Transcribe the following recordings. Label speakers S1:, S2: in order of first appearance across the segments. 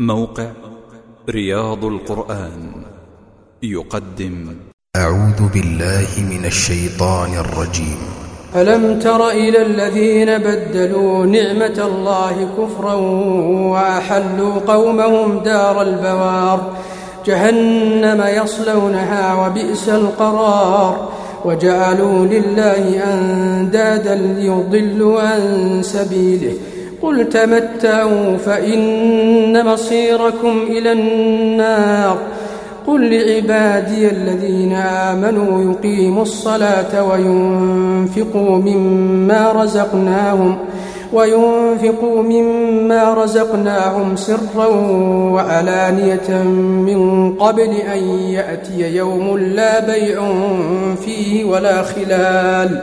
S1: موقع رياض القرآن يقدم.
S2: أعوذ بالله من الشيطان الرجيم.
S3: ألم تر إلى الذين بدلوا نعمة الله كفرا وأحلوا قومهم دار البوار؟ جهنم يصلونها وبئس القرار. وجعلوا لله أندادا ليضلوا عن سبيله. قل تمتعوا فإن مصيركم إلى النار. قل لعبادي الذين آمنوا يقيموا الصلاة وينفقوا مما رزقناهم وينفقوا مما رزقناهم سرا وألانية من قبل أن يأتي يوم لا بيع فيه ولا خلال.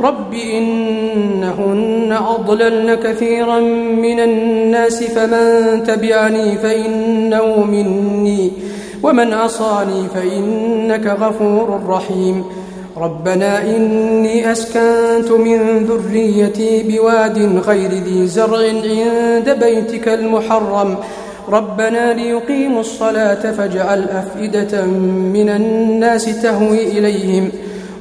S3: رب إنهن أضللن كثيرا من الناس فمن تبعني فإنه مني ومن عصاني فإنك غفور رحيم ربنا إني أسكنت من ذريتي بواد غير ذي زرع عند بيتك المحرم ربنا ليقيموا الصلاة فاجعل أفئدة من الناس تهوي إليهم ۖ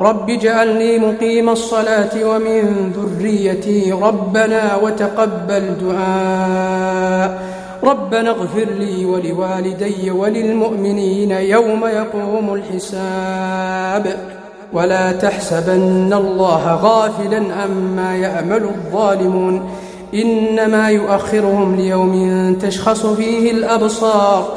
S3: رب اجعلني مقيم الصلاة ومن ذريتي ربنا وتقبل دعاء ربنا اغفر لي ولوالدي وللمؤمنين يوم يقوم الحساب ولا تحسبن الله غافلا عما يأمل الظالمون إنما يؤخرهم ليوم تشخص فيه الأبصار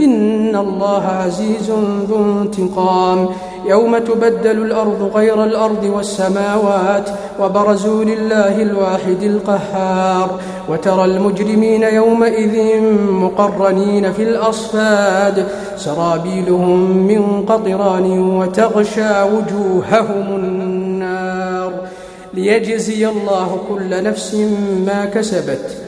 S3: إن الله عزيز ذو انتقام. يوم تبدل الأرض غير الأرض والسماوات وبرزوا لله الواحد القهار. وترى المجرمين يومئذ مقرنين في الأصفاد. سرابيلهم من قطران وتغشى وجوههم النار. ليجزي الله كل نفس ما كسبت